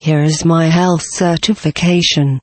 Here is my health certification.